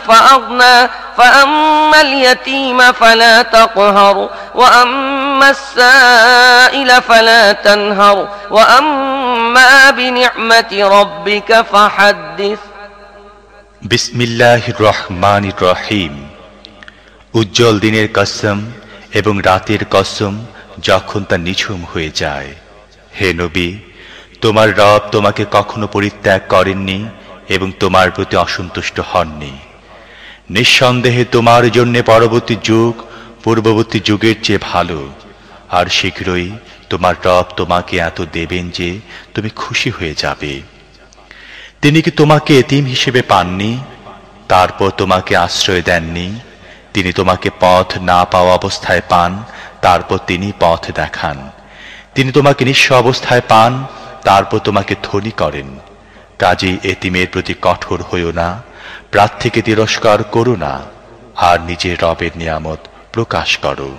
فأغنى فأما اليتيم فلا تقهر وأما السائل فلا تنهر وأما بنعمة ربك فحدث বিসমিল্লাহ রহমান রহিম উজ্জ্বল দিনের কসম এবং রাতের কসম যখন তা নিঝুম হয়ে যায় হে নবী তোমার রব তোমাকে কখনো পরিত্যাগ করেননি এবং তোমার প্রতি অসন্তুষ্ট হননি নিঃসন্দেহে তোমার জন্য পরবর্তী যুগ, পূর্ববর্তী যুগের চেয়ে ভালো। আর শীঘ্রই তোমার রব তোমাকে এত দেবেন যে তুমি খুশি হয়ে যাবে। তিনি কি তোমাকে এতিম হিসেবে পাননি? তারপর তোমাকে আশ্রয় দেননি? তিনি তোমাকে পথ না পাওয়া অবস্থায় পান, তারপর তিনি পথ দেখান। তিনি তোমাকে নিঃস্ব অবস্থায় পান, তারপর তোমাকে ধনী করেন। কাজেই এতিমের প্রতি কঠোর হইও না। প্রার্থীকে তিরস্কার করো না আর নিজের রবের নিয়ামত প্রকাশ করো।